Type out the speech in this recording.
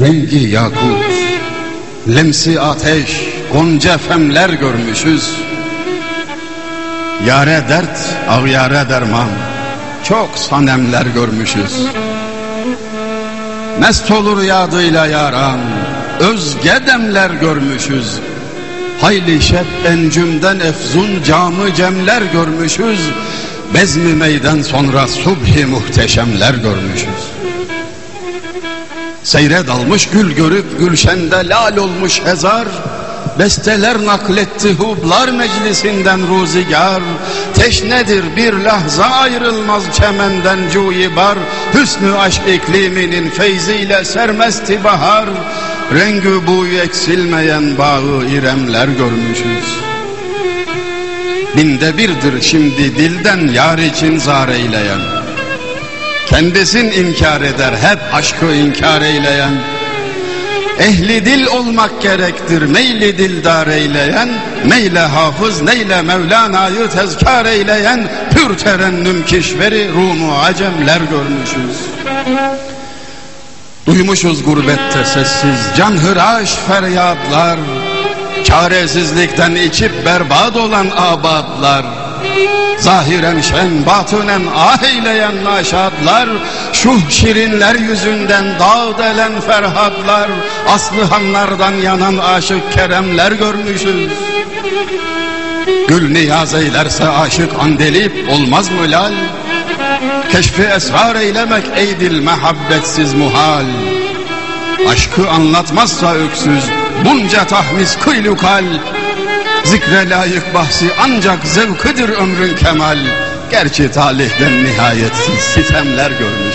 Rengi yakut, lemsi ateş, gonca femler görmüşüz. Yare dert, ağyare derman, çok sanemler görmüşüz. Mest olur yadıyla yaran, özge demler görmüşüz. Hayli şep encümden efzun camı cemler görmüşüz. Bezmi meydan sonra subhi muhteşemler görmüşüz. Seyre dalmış gül görüp gülşende lal olmuş hezar. Besteler nakletti hublar meclisinden ruzigar. Teşnedir bir lahza ayrılmaz çemenden cuyibar. Hüsnü aşk ikliminin feyziyle sermesti bahar. Rengü buyu eksilmeyen bağı iremler görmüşüz. Binde birdir şimdi dilden yar için zar eyleyen Kendisin inkar eder hep aşkı inkar eyleyen. Ehli dil olmak gerektir meyli dildar eyleyen. Meyle hafız neyle Mevlana'yı tezkar eyleyen. Pür terennüm kişveri Rumu acemler görmüşüz. Duymuşuz gurbette sessiz canhıraş feryatlar. Çaresizlikten içip berbat olan abadlar Zahiren şen batınen ah eyleyen naşatlar Şuh şirinler yüzünden dağ delen ferhatlar Aslı yanan aşık keremler görmüşüz. Gül niyaz eylerse aşık andelip olmaz mı lal? Keşfi esrar eylemek ey mehabbetsiz muhal. Aşkı anlatmazsa öksüz bunca tahmis kıylukal Zikre layık bahsi ancak zevkıdır ömrün kemal. Gerçi talihden nihayetsiz sitemler görmüş